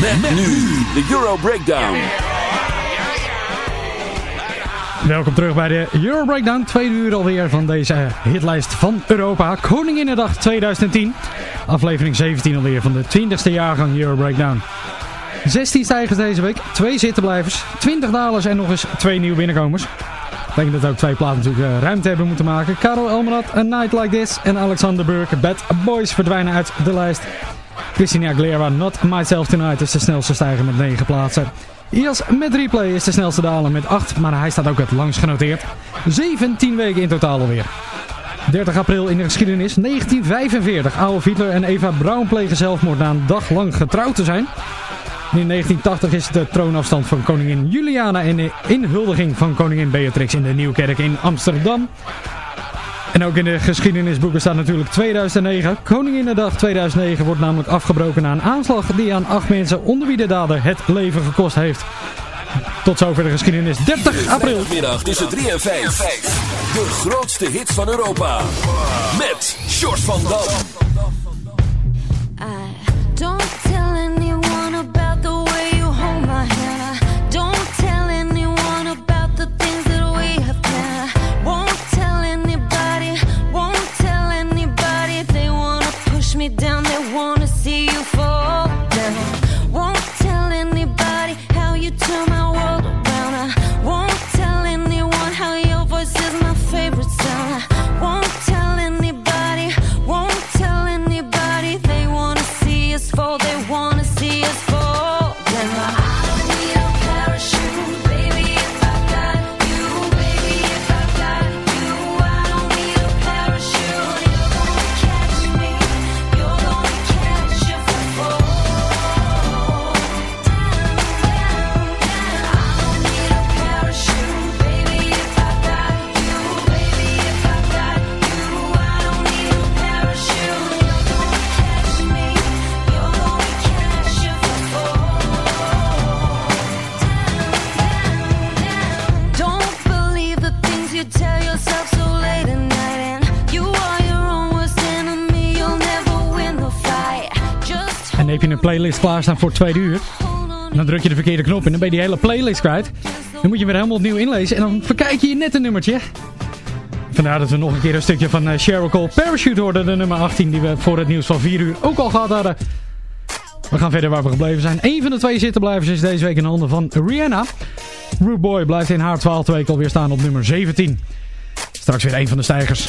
Met, nu de Euro Breakdown. Welkom terug bij de Euro Breakdown. Tweede uur alweer van deze hitlijst van Europa. Koninginnedag 2010. Aflevering 17 alweer van de 20ste jaargang Euro Breakdown. 16 stijgers deze week, 2 zittenblijvers, 20 dalers en nog eens 2 nieuwe binnenkomers. Betekent dat ook twee platen natuurlijk eh, ruimte hebben moeten maken. Karel Elmerat, A Night Like This en Alexander Burke, Bad Boys verdwijnen uit de lijst. Christina Aguilera, Not Myself Tonight is de snelste stijger met 9 plaatsen. IAS met replay is de snelste daler met 8, maar hij staat ook het langst genoteerd. 17 weken in totaal alweer. 30 april in de geschiedenis, 1945. Oude Hitler en Eva Braun plegen zelfmoord na een dag lang getrouwd te zijn. In 1980 is de troonafstand van koningin Juliana en de inhuldiging van koningin Beatrix in de Nieuwkerk in Amsterdam. En ook in de geschiedenisboeken staat natuurlijk 2009. Koninginnedag 2009 wordt namelijk afgebroken na een aanslag die aan acht mensen onder wie de dader het leven gekost heeft. Tot zover de geschiedenis. 30 april. Middag tussen 3 en 5. De grootste hits van Europa. Met Short van Dam. Playlist klaarstaan voor twee uur. dan druk je de verkeerde knop en dan ben je die hele playlist kwijt. Dan moet je weer helemaal opnieuw inlezen en dan verkijk je je net een nummertje. Vandaar dat we nog een keer een stukje van Cheryl Cole Parachute hoorden. De nummer 18 die we voor het nieuws van 4 uur ook al gehad hadden. We gaan verder waar we gebleven zijn. Eén van de twee zittenblijvers is deze week in handen van Rihanna. Rude Boy blijft in haar 12 week alweer staan op nummer 17. Straks weer een van de stijgers.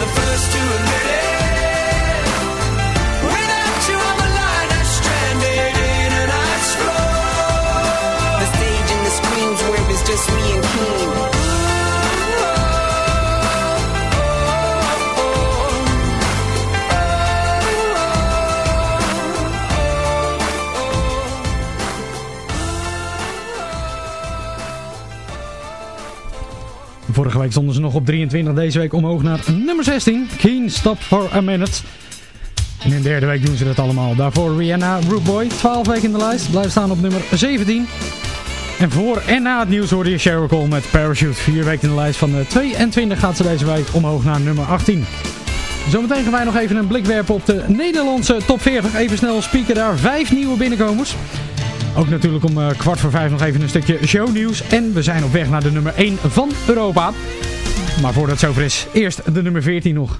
The first to admit it. Vorige week stonden ze nog op 23, deze week omhoog naar nummer 16. Keen Stop for a Minute. En in de derde week doen ze dat allemaal. Daarvoor Rihanna, Root Boy, 12 weken in de lijst. Blijft staan op nummer 17. En voor en na het nieuws hoorde je Sheryl Cole met Parachute. Vier weken in de lijst van 22 gaat ze deze week omhoog naar nummer 18. Zometeen gaan wij nog even een blik werpen op de Nederlandse top 40. Even snel spieken daar vijf nieuwe binnenkomers. Ook natuurlijk om eh, kwart voor vijf nog even een stukje shownieuws. En we zijn op weg naar de nummer 1 van Europa. Maar voordat het zover is, eerst de nummer 14 nog.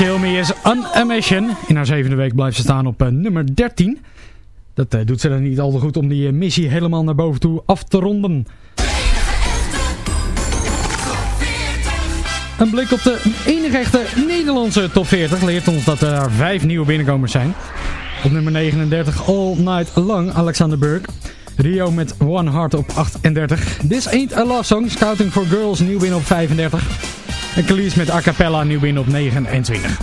Chilmi is on a mission. In haar zevende week blijft ze staan op uh, nummer 13. Dat uh, doet ze dan niet al te goed om die uh, missie helemaal naar boven toe af te ronden. Een blik op de enige echte Nederlandse top 40 leert ons dat er vijf nieuwe binnenkomers zijn. Op nummer 39 All Night Long Alexander Burke. Rio met One Heart op 38. This Ain't a Love Song Scouting for Girls nieuw binnen op 35. En Khalees met A Cappella nieuw binnen op 29.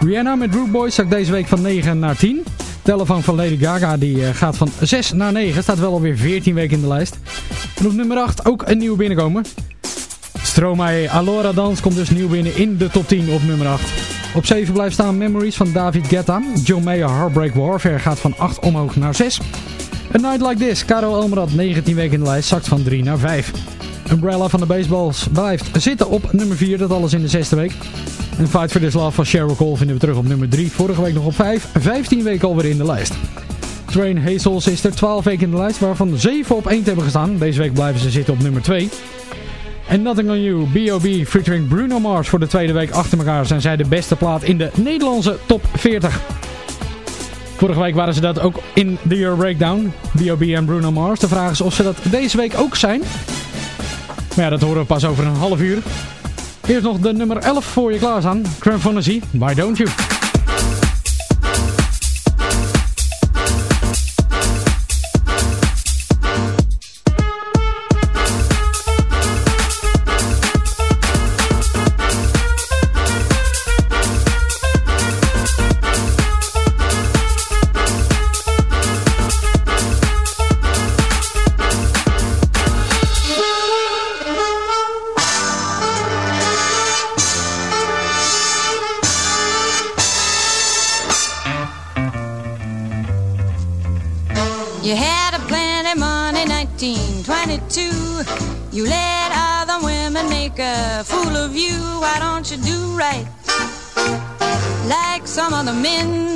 Rihanna met Root Boys zakt deze week van 9 naar 10. Telefoon van Lady Gaga die eh, gaat van 6 naar 9. Staat wel alweer 14 weken in de lijst. En op nummer 8 ook een nieuwe binnenkomer. Stromae Alora Dans komt dus nieuw binnen in de top 10 op nummer 8. Op 7 blijft staan Memories van David Guetta. John Mayer Heartbreak Warfare gaat van 8 omhoog naar 6. A Night Like This, Caro Elmerad 19 weken in de lijst, zakt van 3 naar 5. Umbrella van de Baseballs blijft zitten op nummer 4, dat alles in de zesde week. En Fight for This Love van Sheryl Cole vinden we terug op nummer 3. Vorige week nog op 5, 15 weken alweer in de lijst. Train Hazels is er 12 weken in de lijst, waarvan 7 op 1 hebben gestaan. Deze week blijven ze zitten op nummer 2. En Nothing On You, B.O.B. featuring Bruno Mars voor de tweede week achter elkaar zijn zij de beste plaat in de Nederlandse top 40. Vorige week waren ze dat ook in de Euro Breakdown, B.O.B. en Bruno Mars. De vraag is of ze dat deze week ook zijn. Maar ja, dat horen we pas over een half uur. Eerst nog de nummer 11 voor je klaarstaan. Cram Fantasy, Why Don't You? why don't you do right? Like some other men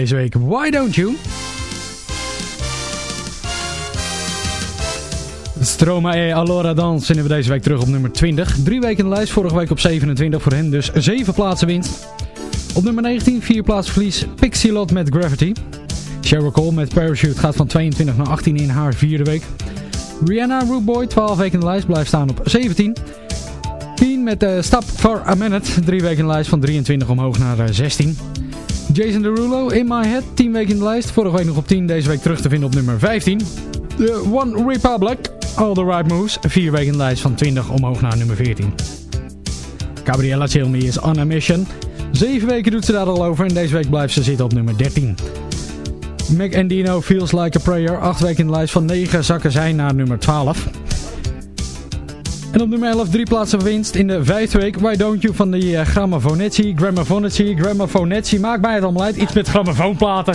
deze week. Why Don't You? Stromae Allora Dans vinden we deze week terug op nummer 20. Drie weken in de lijst, vorige week op 27 voor hen, dus 7 plaatsen winst. Op nummer 19, 4 plaatsen verlies, Pixie Lot met Gravity. Sheryl Cole met Parachute gaat van 22 naar 18 in haar vierde week. Rihanna Root Boy, 12 weken in de lijst, blijft staan op 17. Keen met uh, Stop for a Minute, drie weken in de lijst van 23 omhoog naar 16. Jason Derulo, In My Head, 10 weken in de lijst. Vorige week nog op 10, deze week terug te vinden op nummer 15. The One Republic, All The Right Moves, 4 weken in de lijst van 20 omhoog naar nummer 14. Gabriella Chilmi is on a mission. Zeven weken doet ze daar al over en deze week blijft ze zitten op nummer 13. Mac Dino Feels Like a Prayer. Acht weken in de lijst van 9 zakken zij naar nummer 12. En op nummer 11 drie plaatsen winst in de vijfde week. Why Don't You van de uh, Grammafonetsi. Grammafonetsi, Grammafonetsi. Maakt mij het allemaal uit. Iets met grammofoonplaten.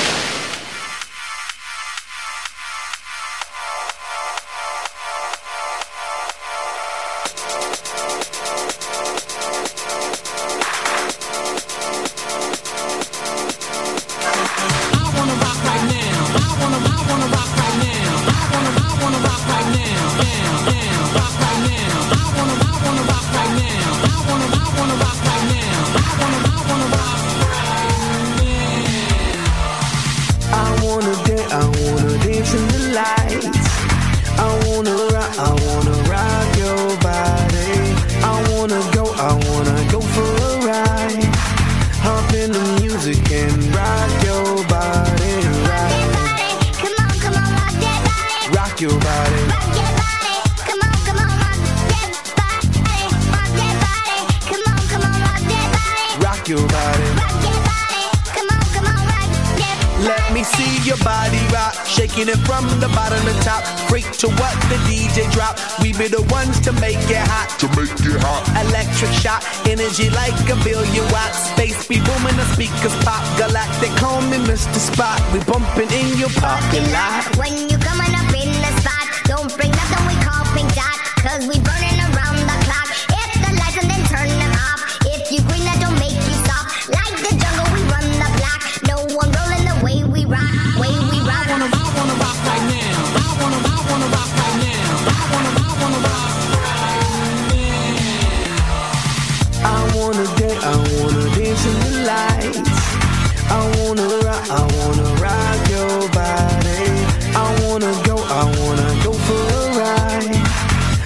Wanna go, I wanna go for a ride.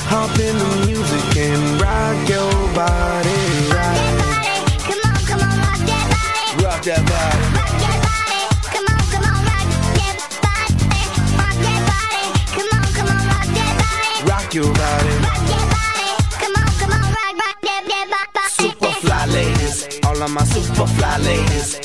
Hop in the music and rock your body. Rock that body, come on, come on, rock that body. Rock that body. Rock that body, come on, come on, rock that body. Rock that body, come on, come on, rock that body. Rock your body. Rock that body, come on, come on, rock, rock that, that, body. Super fly ladies, all of my super fly ladies,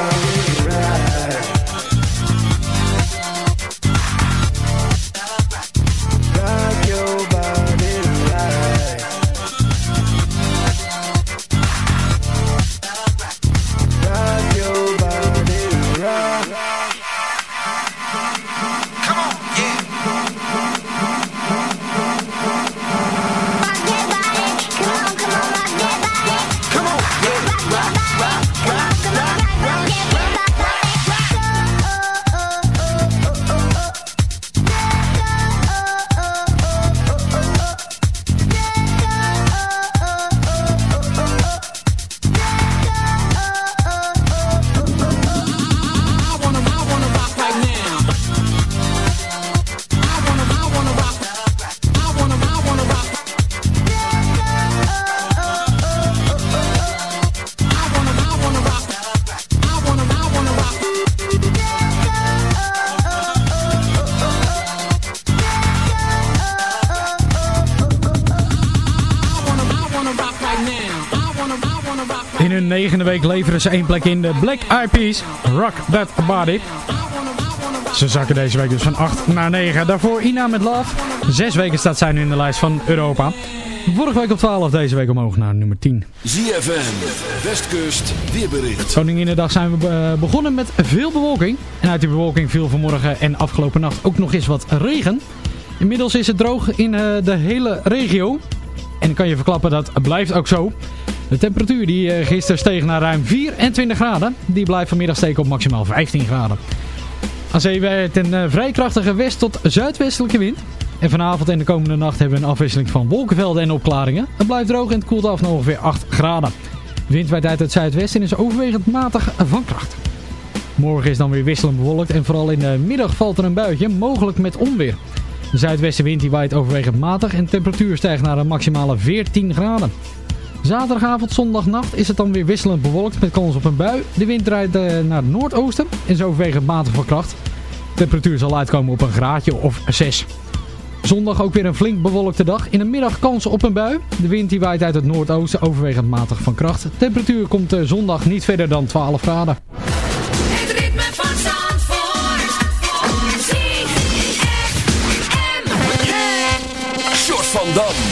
ze één plek in de Black Eyed Peas, Rock That Body. Ze zakken deze week dus van 8 naar 9. Daarvoor Ina met Love. Zes weken staat zij nu in de lijst van Europa. Vorige week op 12, deze week omhoog naar nummer 10. ZFM, Westkust, weerbericht. Koninginnedag zijn we begonnen met veel bewolking. En uit die bewolking viel vanmorgen en afgelopen nacht ook nog eens wat regen. Inmiddels is het droog in eh, de hele regio. En ik kan je verklappen, dat blijft ook zo. De temperatuur die eh, gisteren steeg naar ruim 24 graden. Die blijft vanmiddag steken op maximaal 15 graden. Aan zee werd een eh, vrij krachtige west- tot zuidwestelijke wind. En vanavond en de komende nacht hebben we een afwisseling van wolkenvelden en opklaringen. Het blijft droog en het koelt af naar ongeveer 8 graden. De wind waait uit het zuidwesten en is overwegend matig van kracht. Morgen is dan weer wisselend bewolkt en vooral in de middag valt er een buitje, mogelijk met onweer. De zuidwestenwind die waait overwegend matig en de temperatuur stijgt naar een maximale 14 graden. Zaterdagavond, zondagnacht is het dan weer wisselend bewolkt met kans op een bui. De wind draait eh, naar het noordoosten en is overwegend matig van kracht. De temperatuur zal uitkomen op een graadje of 6. Zondag ook weer een flink bewolkte dag. In de middag kans op een bui. De wind die waait uit het noordoosten overwegend matig van kracht. De temperatuur komt eh, zondag niet verder dan 12 graden. Het ritme van Zandvoort. Short van Dam.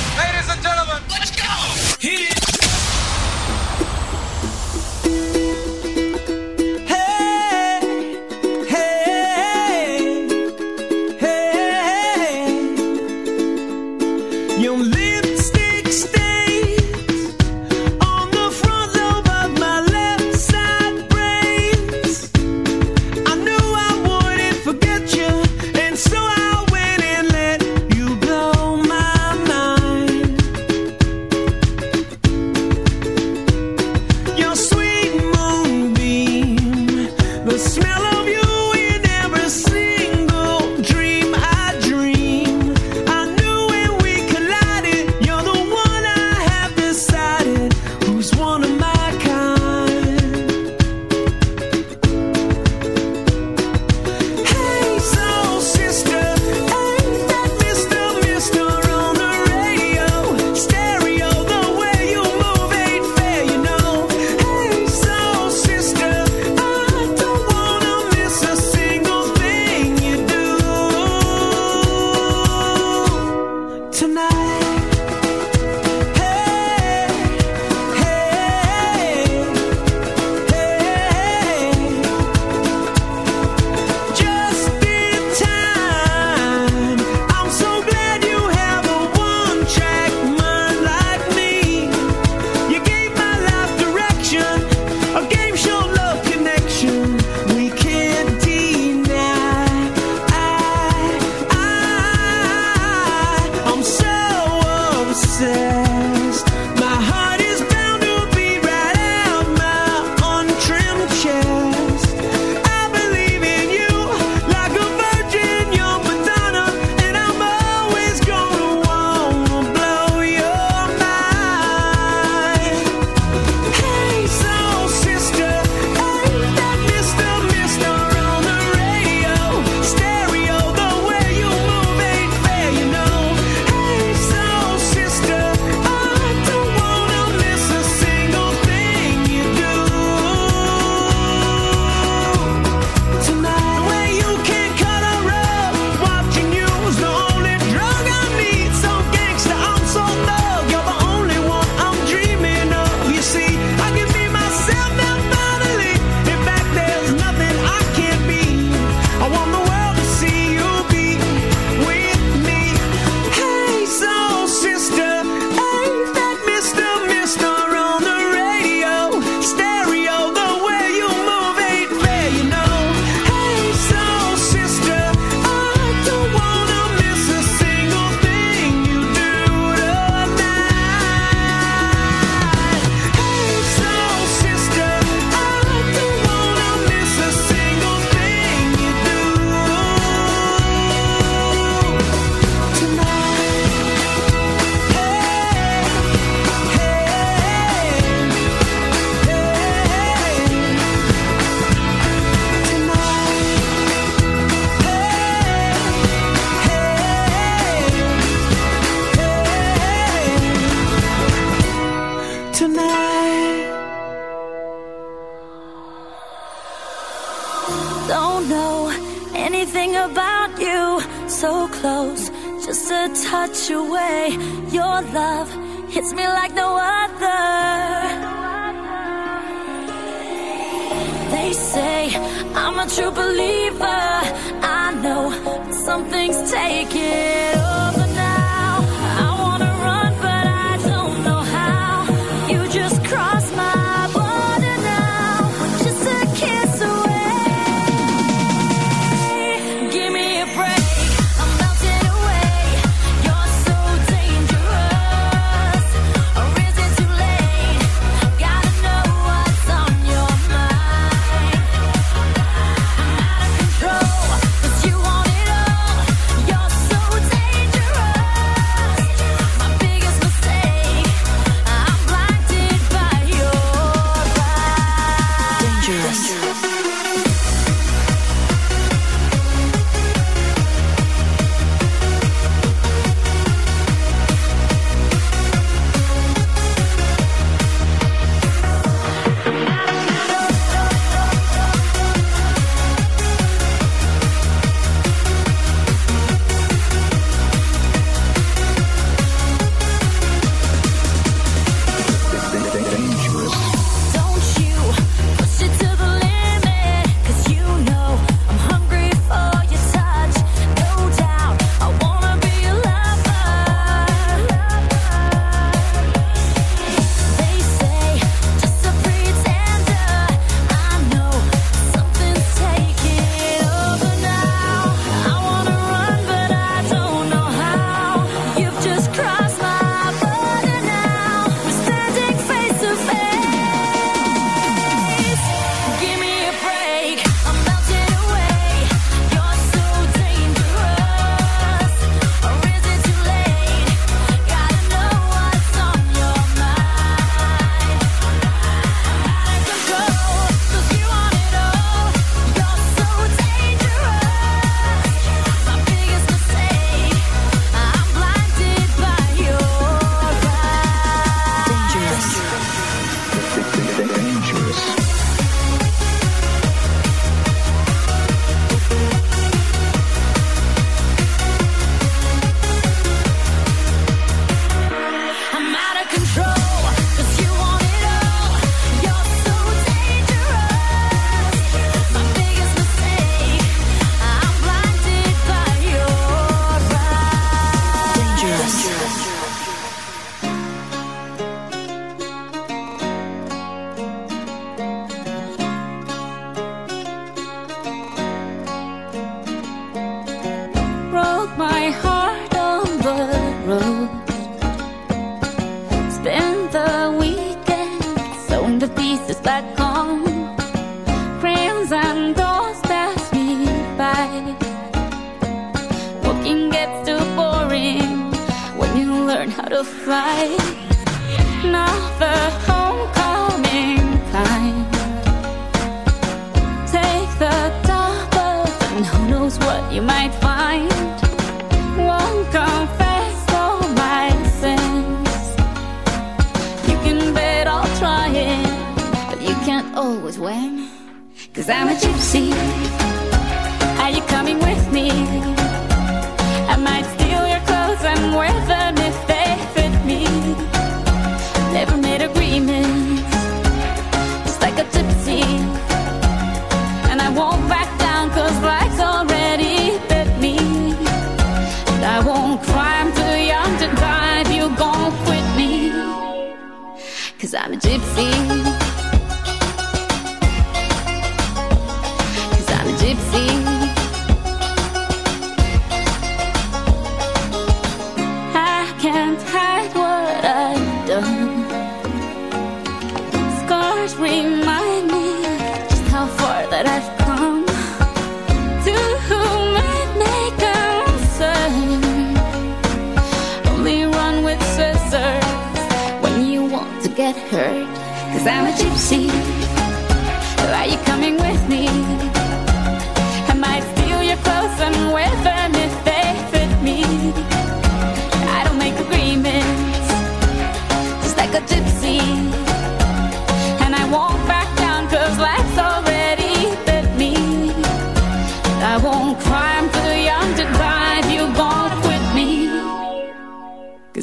Don't know anything about you. So close, just a touch away. Your love hits me like no other. They say I'm a true believer. I know something's taken. Always win. Cause I'm a gypsy. Are you coming with me? I might steal your clothes and wear them if they fit me. Never made agreements, just like a gypsy. And I won't back down cause life's already bit me. And I won't cry, I'm too young to die if you gon' quit me. Cause I'm a gypsy. tipsy.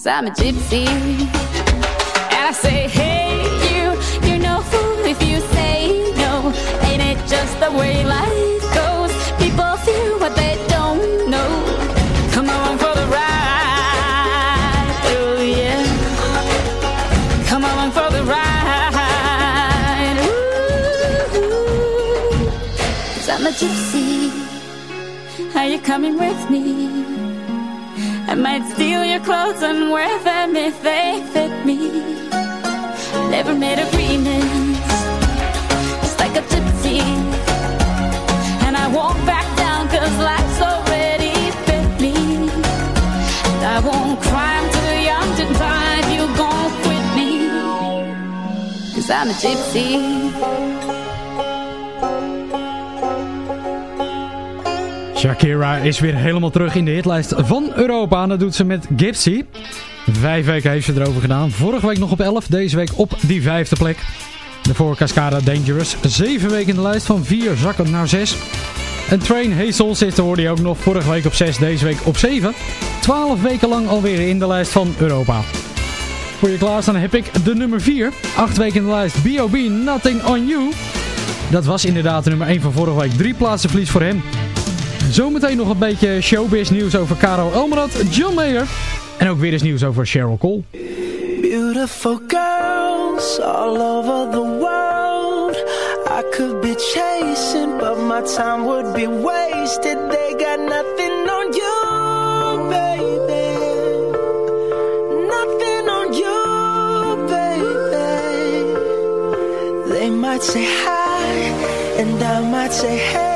Cause I'm a gypsy. And I say, hey, you, you're no fool if you say no. Ain't it just the way life goes? People feel what they don't know. Come along for the ride, oh yeah. Come along for the ride, ooh. Cause I'm a gypsy. Are you coming with me? Might steal your clothes and wear them if they fit me. Never made agreements, just like a gypsy. And I won't back down cause life's already bit me. And I won't cry, I'm too young to die if you gon' quit me. Cause I'm a gypsy. Shakira is weer helemaal terug in de hitlijst van Europa. En dat doet ze met Gypsy. Vijf weken heeft ze erover gedaan. Vorige week nog op 11, deze week op die vijfde plek. Daarvoor Cascada Dangerous. Zeven weken in de lijst van 4 zakken naar 6. En Train Hazel zit hoorde je ook nog vorige week op 6, deze week op 7. 12 weken lang alweer in de lijst van Europa. Voor je klaarstaan heb ik de nummer 4. 8 weken in de lijst B.O.B. Nothing On You. Dat was inderdaad de nummer 1 van vorige week. Drie plaatsen verlies voor hem. Zometeen nog een beetje showbiz nieuws over Caro Elmerad, John Mayer. En ook weer eens nieuws over Cheryl Cole. Beautiful girls all over the world. I could be chasing, but my time would be wasted. They got nothing on you, baby. Nothing on you, baby. They might say hi, and I might say hey,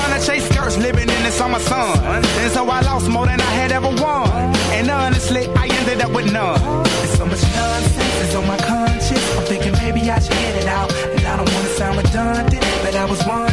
Summer sun. And so I lost more than I had ever won. And honestly, I ended up with none. There's so much nonsense is on my conscience. I'm thinking maybe I should get it out. And I don't want to sound redundant, but I was wondering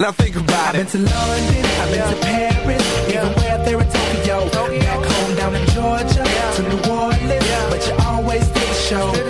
Now think about it. I've been to London, I've been to Paris, even where there in Tokyo. Back home down in Georgia, to New Orleans, but you always did the show.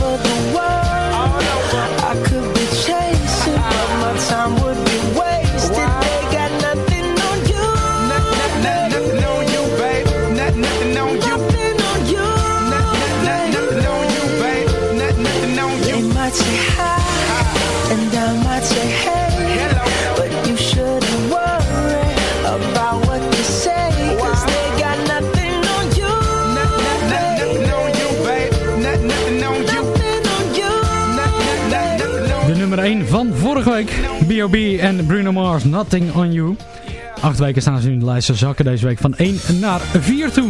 B.O.B. en Bruno Mars, Nothing On You. Acht weken staan ze nu in de lijst. Zakken deze week van 1 naar 4 toe.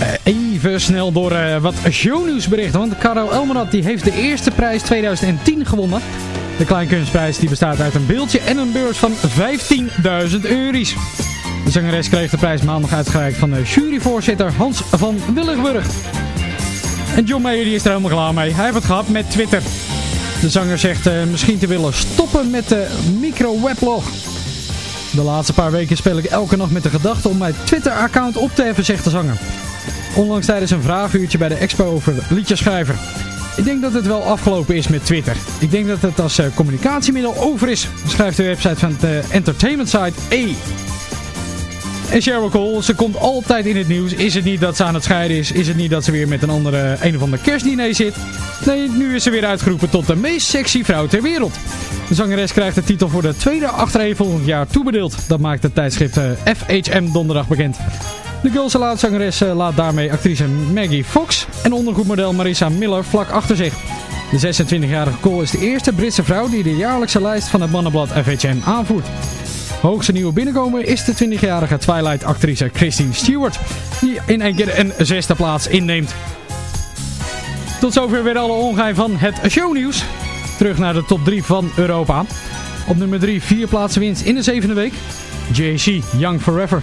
Eh, Even snel door eh, wat shownieuwsberichten. Want Caro Elmerad die heeft de eerste prijs 2010 gewonnen. De Kleinkunstprijs die bestaat uit een beeldje en een beurs van 15.000 euro's. De zangeres kreeg de prijs maandag uitgereikt van de juryvoorzitter Hans van Willigburg. En John Mayer die is er helemaal klaar mee. Hij heeft het gehad met Twitter. De zanger zegt eh, misschien te willen stoppen met de micro-weblog. De laatste paar weken speel ik elke nacht met de gedachte om mijn Twitter-account op te heffen, zegt de zanger. Onlangs tijdens een vraaguurtje bij de expo over liedjeschrijver. Ik denk dat het wel afgelopen is met Twitter. Ik denk dat het als eh, communicatiemiddel over is, schrijft de website van de entertainment site E. En Cheryl Cole, ze komt altijd in het nieuws. Is het niet dat ze aan het scheiden is? Is het niet dat ze weer met een andere een of ander kerstdiner zit? Nee, nu is ze weer uitgeroepen tot de meest sexy vrouw ter wereld. De zangeres krijgt de titel voor de tweede achtereenvolgend jaar toebedeeld. Dat maakt het tijdschrift eh, FHM donderdag bekend. De Girls zangeres eh, laat daarmee actrice Maggie Fox en ondergoedmodel Marissa Miller vlak achter zich. De 26-jarige Cole is de eerste Britse vrouw die de jaarlijkse lijst van het mannenblad FHM aanvoert. Hoogste nieuwe binnenkomer is de 20-jarige Twilight-actrice Christine Stewart, die in één keer een zesde plaats inneemt. Tot zover weer alle ongein van het shownieuws. Terug naar de top 3 van Europa. Op nummer 3 vier plaatsen winst in de zevende week. JC, Young Forever.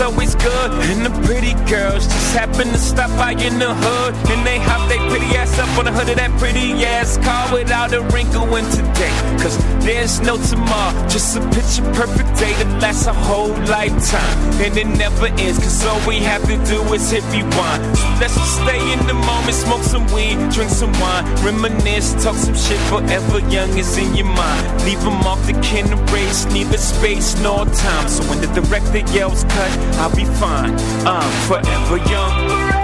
Always good. And the pretty girls just happen to stop by in the hood. And they hop their pretty on the hood of that pretty ass car without a wrinkle in today. Cause there's no tomorrow, just a picture perfect day that lasts a whole lifetime. And it never ends, cause all we have to do is hit rewind. So let's just stay in the moment, smoke some weed, drink some wine, reminisce, talk some shit forever young is in your mind. Leave them off the can erase, neither space nor time. So when the director yells cut, I'll be fine. I'm forever young.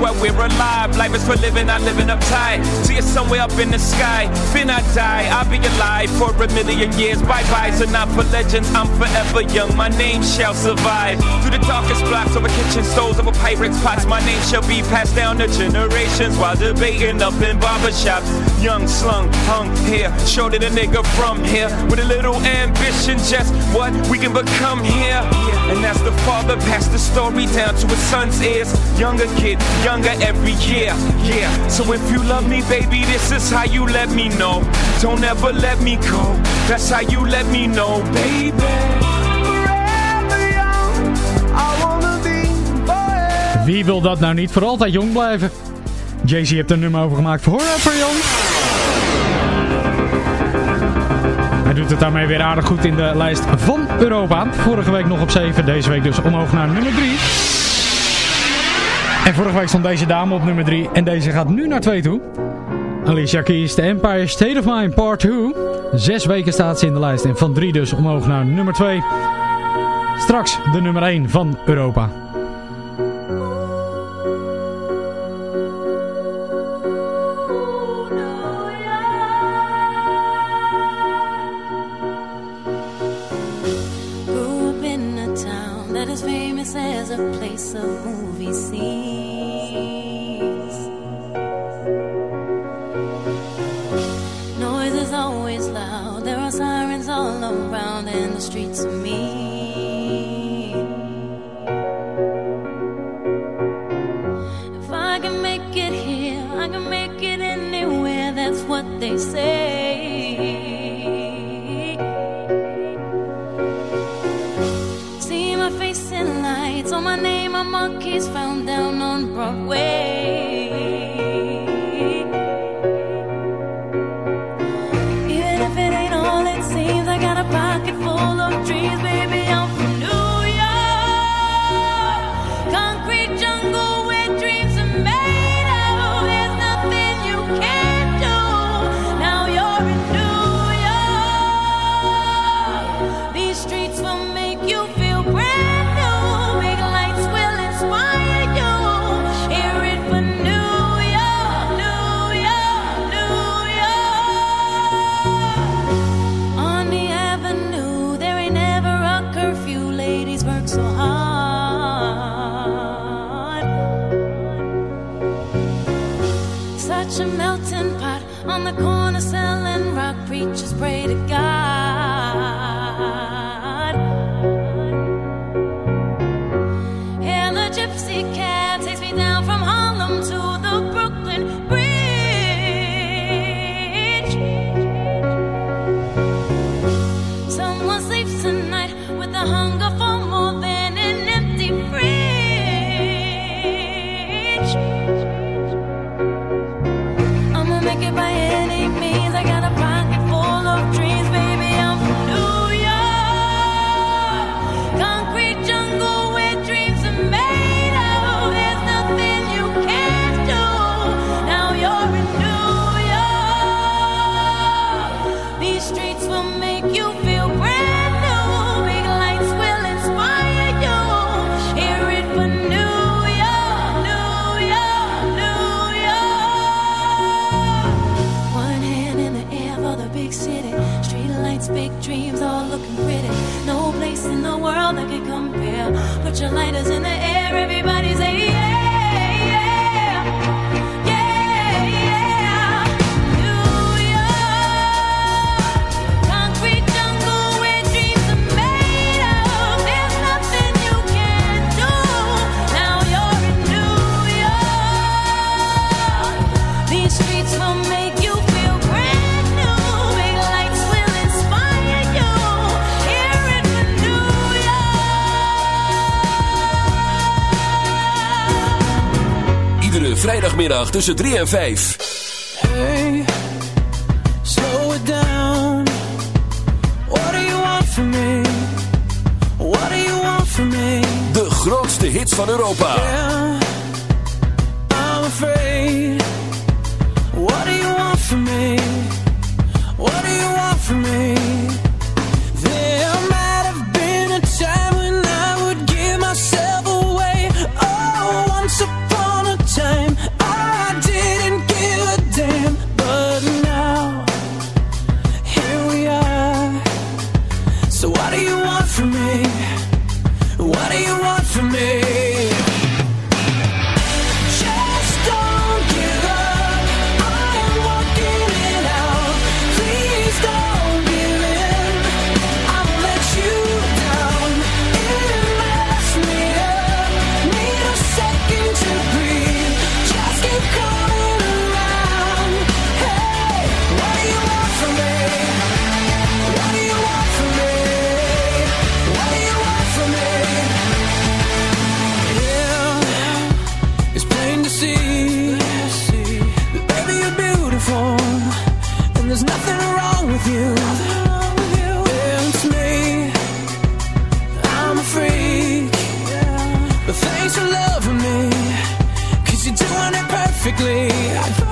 Where we're alive. Life is for living, not living uptight. See you somewhere up in the sky. Fear not die, I'll be alive for a million years. Bye bye, so not for legends, I'm forever young. My name shall survive. Through the darkest blocks of a kitchen stoves, a pirates' pots, my name shall be passed down to generations while debating up in barbershops. Young, slung, hung here, shorter the nigga from here. With a little ambition, just what we can become here. And as the father passed the story down to his son's ears, younger kid, younger every year. Yeah, so if you love me, baby, this is how you let me know. Don't ever let me go. That's how you let me know, baby. Wie wil dat nou niet voor altijd jong blijven? Jay-Z heeft een nummer over gemaakt voor Forever Young. Hij doet het daarmee weer aardig goed in de lijst van Europa. Vorige week nog op 7, deze week dus omhoog naar nummer 3. En vorige week stond deze dame op nummer 3 en deze gaat nu naar 2 toe. Alicia Keys, The Empire State of Mind Part 2. Zes weken staat ze in de lijst en van 3 dus omhoog naar nummer 2. Straks de nummer 1 van Europa. Vrijdagmiddag tussen 3 en 5. Hey, slow it down. What do you want from me? What do you want from me? De grootste hits van Europa. Yeah, perfectly.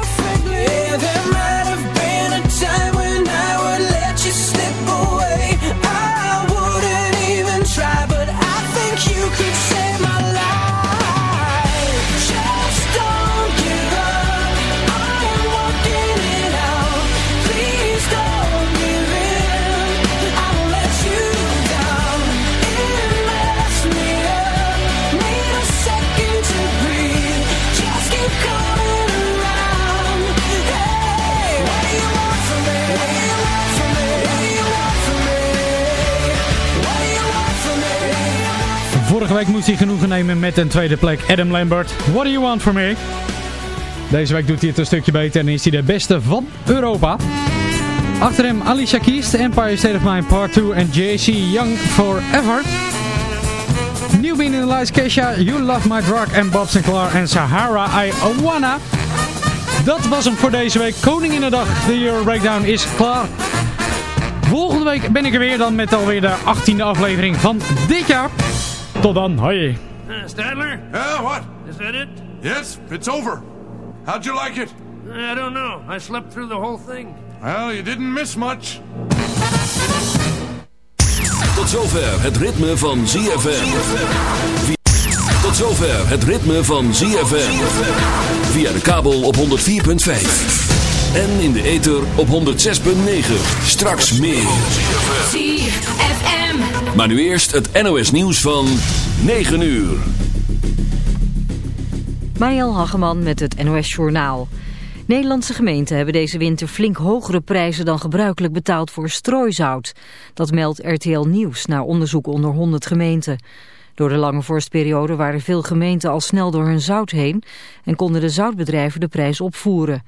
Week moest hij genoegen nemen met een tweede plek. Adam Lambert, What Do You Want From Me? Deze week doet hij het een stukje beter en is hij de beste van Europa. Achter hem Alicia Keys, Empire State of Mind Part 2 en JC Young Forever. Nieuw binnen in de lijst Kesha, You Love My Drug en Bob Sinclair en Sahara I Wanna. Dat was hem voor deze week. Koninginnedag, de Euro Breakdown is klaar. Volgende week ben ik er weer dan met alweer de 18e aflevering van dit jaar. Tot dan, hoi. Uh, Stadler? Yeah, what? Is that it? Yes, it's over. How'd you like it? I don't know. I slept through the whole thing. Well, you didn't miss much. Tot zover het ritme van ZFM. Tot zover het ritme van ZFM. Via de kabel op 104.5. En in de ether op 106.9. Straks meer. ZFM. Maar nu eerst het NOS nieuws van 9 uur. Mariel Hageman met het NOS Journaal. Nederlandse gemeenten hebben deze winter flink hogere prijzen dan gebruikelijk betaald voor strooizout. Dat meldt RTL Nieuws na onderzoek onder 100 gemeenten. Door de lange vorstperiode waren veel gemeenten al snel door hun zout heen en konden de zoutbedrijven de prijs opvoeren.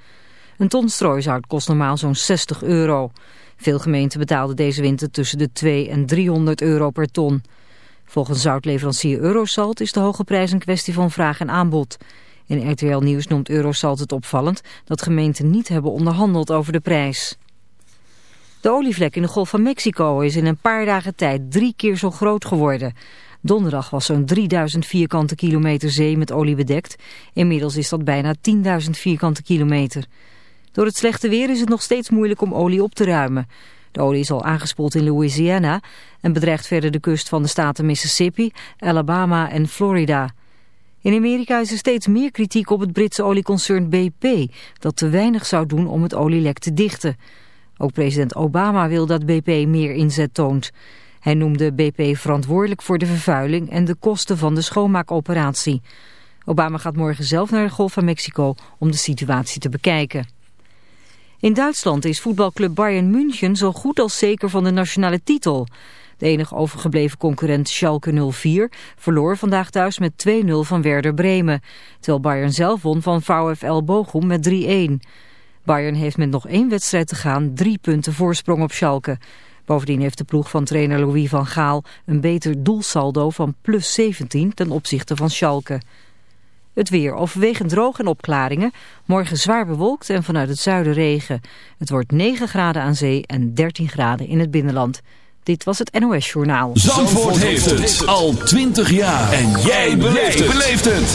Een ton strooizout kost normaal zo'n 60 euro. Veel gemeenten betaalden deze winter tussen de 2 en 300 euro per ton. Volgens zoutleverancier Eurosalt is de hoge prijs een kwestie van vraag en aanbod. In RTL Nieuws noemt Eurosalt het opvallend dat gemeenten niet hebben onderhandeld over de prijs. De olievlek in de Golf van Mexico is in een paar dagen tijd drie keer zo groot geworden. Donderdag was zo'n 3000 vierkante kilometer zee met olie bedekt. Inmiddels is dat bijna 10.000 vierkante kilometer. Door het slechte weer is het nog steeds moeilijk om olie op te ruimen. De olie is al aangespoeld in Louisiana en bedreigt verder de kust van de staten Mississippi, Alabama en Florida. In Amerika is er steeds meer kritiek op het Britse olieconcern BP, dat te weinig zou doen om het olielek te dichten. Ook president Obama wil dat BP meer inzet toont. Hij noemde BP verantwoordelijk voor de vervuiling en de kosten van de schoonmaakoperatie. Obama gaat morgen zelf naar de Golf van Mexico om de situatie te bekijken. In Duitsland is voetbalclub Bayern München zo goed als zeker van de nationale titel. De enige overgebleven concurrent Schalke 04 verloor vandaag thuis met 2-0 van Werder Bremen. Terwijl Bayern zelf won van VfL Bochum met 3-1. Bayern heeft met nog één wedstrijd te gaan drie punten voorsprong op Schalke. Bovendien heeft de ploeg van trainer Louis van Gaal een beter doelsaldo van plus 17 ten opzichte van Schalke. Het weer overwegend droog en opklaringen. Morgen zwaar bewolkt en vanuit het zuiden regen. Het wordt 9 graden aan zee en 13 graden in het binnenland. Dit was het NOS Journaal. Zandvoort, heeft het al 20 jaar. En jij beleeft het.